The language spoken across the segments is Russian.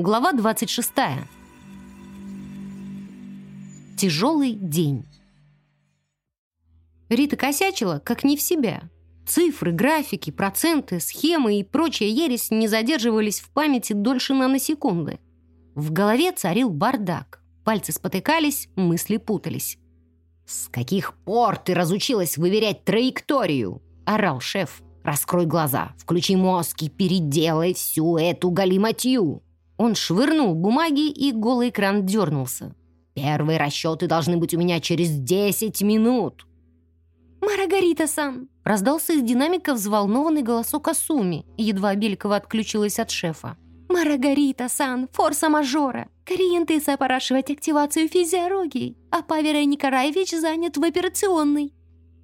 Глава 26. Тяжелый день. Рита косячила, как не в себя. Цифры, графики, проценты, схемы и прочая ересь не задерживались в памяти дольше наносекунды. В голове царил бардак. Пальцы спотыкались, мысли путались. «С каких пор ты разучилась выверять траекторию?» — орал шеф. «Раскрой глаза, включи мозг и переделай всю эту галиматью!» Он швырнул бумаги, и голый экран дернулся. «Первые расчеты должны быть у меня через 10 минут!» «Маргарита-сан!» Раздался из динамика взволнованный голосок Асуми, едва Беликова отключилась от шефа. «Маргарита-сан! Форса-мажора! Клиенты запорашивать активацию физиологии, а Павел Николаевич занят в операционной!»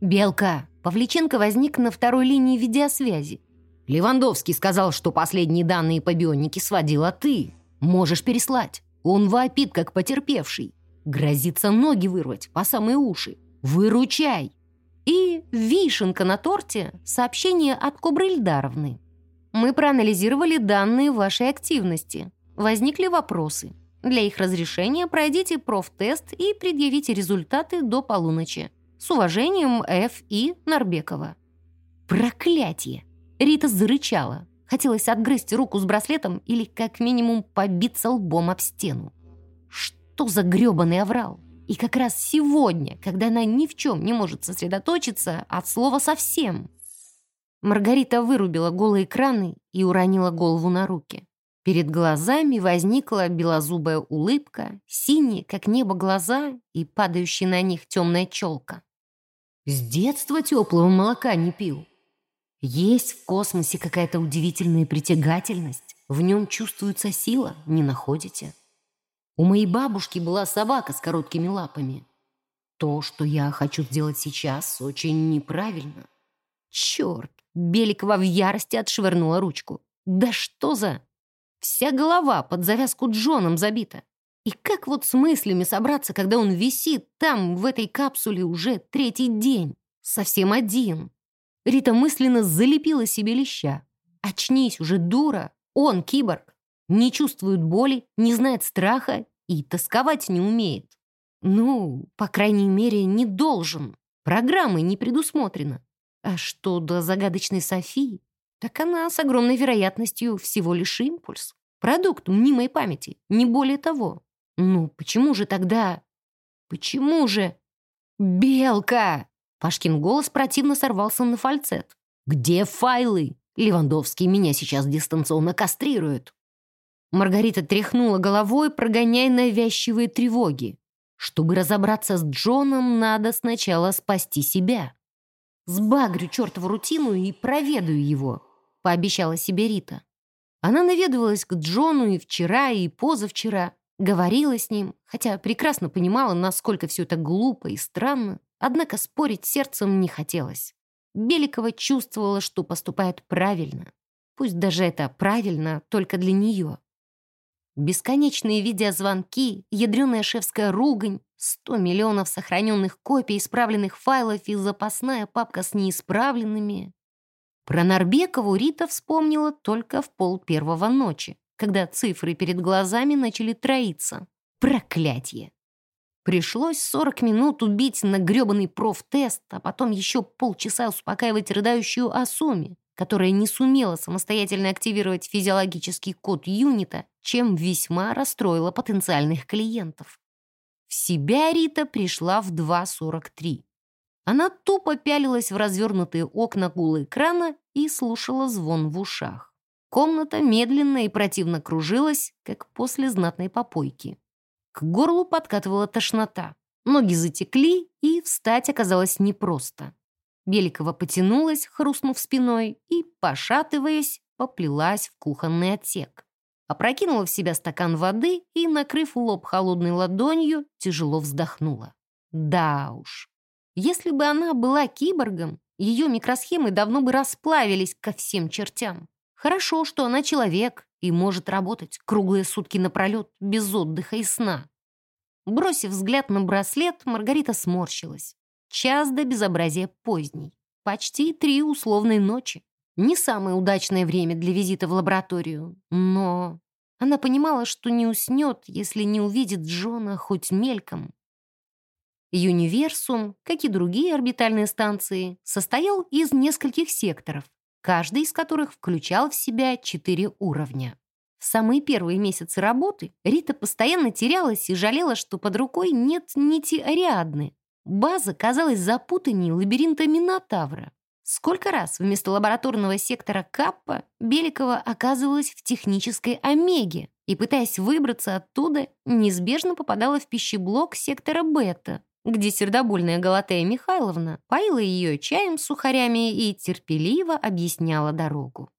«Белка!» Павличенко возник на второй линии видеосвязи. Левандовский сказал, что последние данные по бионике сводила ты. Можешь переслать. Он вопит, как потерпевший. Грозится ноги вырвать по самые уши. Выручай. И вишенка на торте — сообщение от Кобры Ильдаровны. Мы проанализировали данные вашей активности. Возникли вопросы. Для их разрешения пройдите профтест и предъявите результаты до полуночи. С уважением, Ф. И. Нарбекова. Проклятие! Рита зарычала. Хотелось отгрызть руку с браслетом или как минимум побиться лбом об стену. Что за грёбаный оврал? И как раз сегодня, когда она ни в чем не может сосредоточиться, от слова совсем. Маргарита вырубила голые экраны и уронила голову на руки. Перед глазами возникла белозубая улыбка, синие, как небо, глаза и падающая на них темная челка. С детства теплого молока не пил. Есть в космосе какая-то удивительная притягательность. В нем чувствуется сила, не находите? У моей бабушки была собака с короткими лапами. То, что я хочу сделать сейчас, очень неправильно. Черт! Беликова в ярости отшвырнула ручку. Да что за... Вся голова под завязку Джоном забита. И как вот с мыслями собраться, когда он висит там, в этой капсуле, уже третий день? Совсем один. Рита мысленно залепила себе леща. «Очнись уже, дура! Он киборг! Не чувствует боли, не знает страха и тосковать не умеет. Ну, по крайней мере, не должен. Программой не предусмотрено. А что до загадочной Софии? Так она с огромной вероятностью всего лишь импульс. Продукт мнимой памяти, не более того. Ну, почему же тогда... Почему же... «Белка!» Пашкин голос противно сорвался на фальцет. «Где файлы? Левандовский меня сейчас дистанционно кастрирует». Маргарита тряхнула головой, прогоняя навязчивые тревоги. Чтобы разобраться с Джоном, надо сначала спасти себя. «Сбагрю чертову рутину и проведаю его», — пообещала себе Рита. Она наведывалась к Джону и вчера, и позавчера, говорила с ним, хотя прекрасно понимала, насколько все это глупо и странно. Однако спорить сердцем не хотелось. Беликова чувствовала, что поступает правильно. Пусть даже это правильно только для нее. Бесконечные видеозвонки, ядреная шефская ругань, 100 миллионов сохраненных копий исправленных файлов и запасная папка с неисправленными. Про Нарбекову Рита вспомнила только в пол первого ночи, когда цифры перед глазами начали троиться. Проклятье! Пришлось 40 минут убить на грёбаный профтест, а потом еще полчаса успокаивать рыдающую Асуми, которая не сумела самостоятельно активировать физиологический код юнита, чем весьма расстроила потенциальных клиентов. В себя Рита пришла в 2.43. Она тупо пялилась в развернутые окна гула экрана и слушала звон в ушах. Комната медленно и противно кружилась, как после знатной попойки. К горлу подкатывала тошнота. Ноги затекли, и встать оказалось непросто. Беликова потянулась, хрустнув спиной, и, пошатываясь, поплелась в кухонный отсек. Опрокинула в себя стакан воды и, накрыв лоб холодной ладонью, тяжело вздохнула. Да уж. Если бы она была киборгом, ее микросхемы давно бы расплавились ко всем чертям. Хорошо, что она человек, и может работать круглые сутки напролет, без отдыха и сна. Бросив взгляд на браслет, Маргарита сморщилась. Час до безобразия поздний. Почти три условной ночи. Не самое удачное время для визита в лабораторию, но... Она понимала, что не уснет, если не увидит Джона хоть мельком. Юниверсум, как и другие орбитальные станции, состоял из нескольких секторов, каждый из которых включал в себя четыре уровня. В самые первые месяцы работы Рита постоянно терялась и жалела, что под рукой нет нити Ариадны. База казалась запутанней лабиринта Минотавра. Сколько раз вместо лабораторного сектора Каппа Беликова оказывалась в технической Омеге и, пытаясь выбраться оттуда, неизбежно попадала в пищеблок сектора Бета, где сердобольная Галатея Михайловна поила ее чаем с сухарями и терпеливо объясняла дорогу.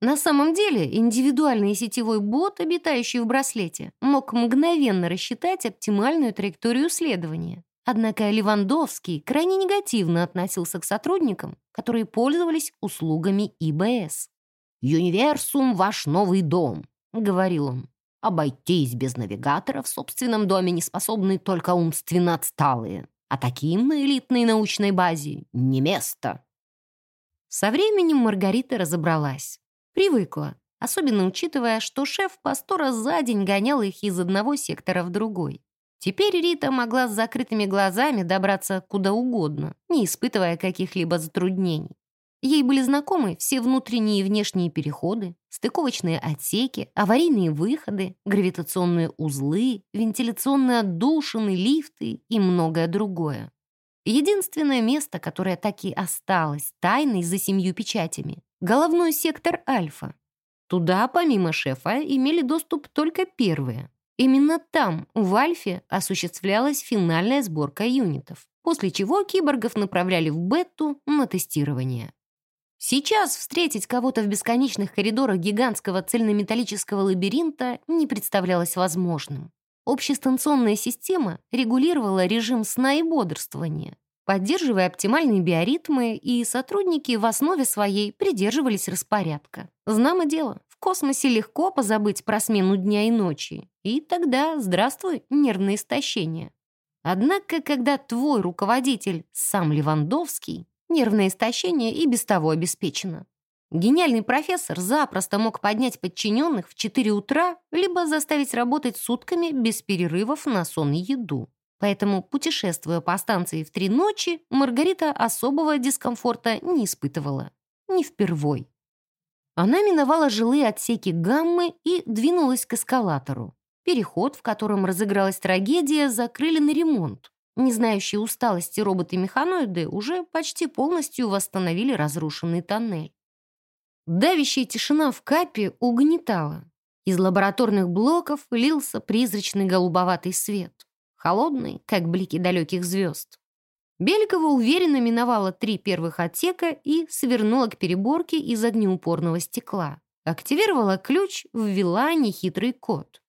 На самом деле, индивидуальный сетевой бот, обитающий в браслете, мог мгновенно рассчитать оптимальную траекторию следования. Однако Левандовский крайне негативно относился к сотрудникам, которые пользовались услугами ИБС. «Юниверсум — ваш новый дом», — говорил он. «Обойтись без навигатора в собственном доме не способны только умственно отсталые, а таким на элитной научной базе не место». Со временем Маргарита разобралась. Привыкла, особенно учитывая, что шеф по сто раз за день гонял их из одного сектора в другой. Теперь Рита могла с закрытыми глазами добраться куда угодно, не испытывая каких-либо затруднений. Ей были знакомы все внутренние и внешние переходы, стыковочные отсеки, аварийные выходы, гравитационные узлы, вентиляционные отдушины, лифты и многое другое. Единственное место, которое так и осталось тайной за семью печатями — головной сектор Альфа. Туда, помимо шефа, имели доступ только первые. Именно там, в Альфе, осуществлялась финальная сборка юнитов, после чего киборгов направляли в Бетту на тестирование. Сейчас встретить кого-то в бесконечных коридорах гигантского цельнометаллического лабиринта не представлялось возможным. Общестанционная система регулировала режим сна и бодрствования, поддерживая оптимальные биоритмы, и сотрудники в основе своей придерживались распорядка. Знамо дело, в космосе легко позабыть про смену дня и ночи, и тогда здравствуй, нервное истощение. Однако, когда твой руководитель сам Левандовский, нервное истощение и без того обеспечено. Гениальный профессор запросто мог поднять подчиненных в 4 утра, либо заставить работать сутками без перерывов на сон и еду. Поэтому, путешествуя по станции в три ночи, Маргарита особого дискомфорта не испытывала. Не впервой. Она миновала жилые отсеки гаммы и двинулась к эскалатору. Переход, в котором разыгралась трагедия, закрыли на ремонт. Не знающие усталости роботы-механоиды уже почти полностью восстановили разрушенный тоннель. Давящая тишина в капе угнетала. Из лабораторных блоков лился призрачный голубоватый свет, холодный, как блики далеких звезд. Беликова уверенно миновала три первых отсека и свернула к переборке из огнеупорного стекла. Активировала ключ, ввела нехитрый код.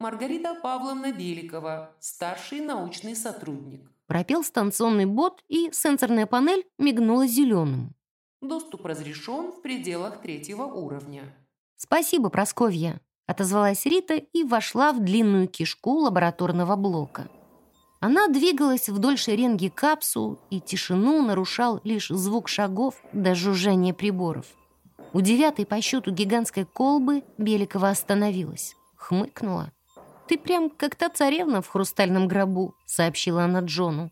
Маргарита Павловна Беликова, старший научный сотрудник. Пропел станционный бот, и сенсорная панель мигнула зеленым. Доступ разрешен в пределах третьего уровня. «Спасибо, Просковья», — отозвалась Рита и вошла в длинную кишку лабораторного блока. Она двигалась вдоль шеренги капсул, и тишину нарушал лишь звук шагов до жужжания приборов. У девятой по счету гигантской колбы Беликова остановилась, хмыкнула. «Ты прям как та царевна в хрустальном гробу», — сообщила она Джону.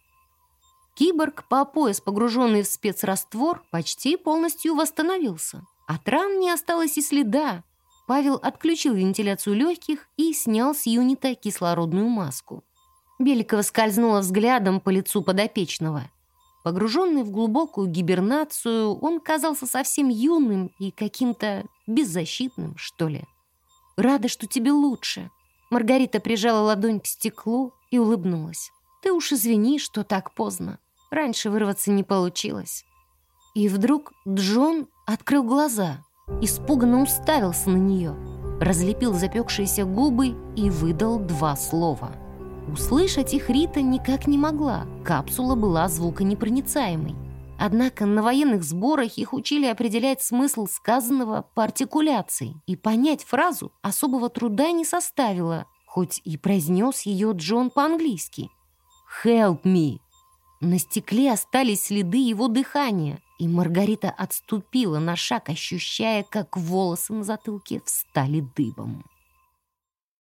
Киборг, по пояс погруженный в спецраствор, почти полностью восстановился. От ран не осталось и следа. Павел отключил вентиляцию легких и снял с юнита кислородную маску. Беликова скользнула взглядом по лицу подопечного. Погруженный в глубокую гибернацию, он казался совсем юным и каким-то беззащитным, что ли. «Рада, что тебе лучше». Маргарита прижала ладонь к стеклу и улыбнулась. «Ты уж извини, что так поздно. Раньше вырваться не получилось. И вдруг Джон открыл глаза, испуганно уставился на нее, разлепил запекшиеся губы и выдал два слова. Услышать их Рита никак не могла, капсула была звуконепроницаемой. Однако на военных сборах их учили определять смысл сказанного по артикуляции, и понять фразу особого труда не составило, хоть и произнес ее Джон по-английски. «Help me!» На стекле остались следы его дыхания, и Маргарита отступила на шаг, ощущая, как волосы на затылке встали дыбом.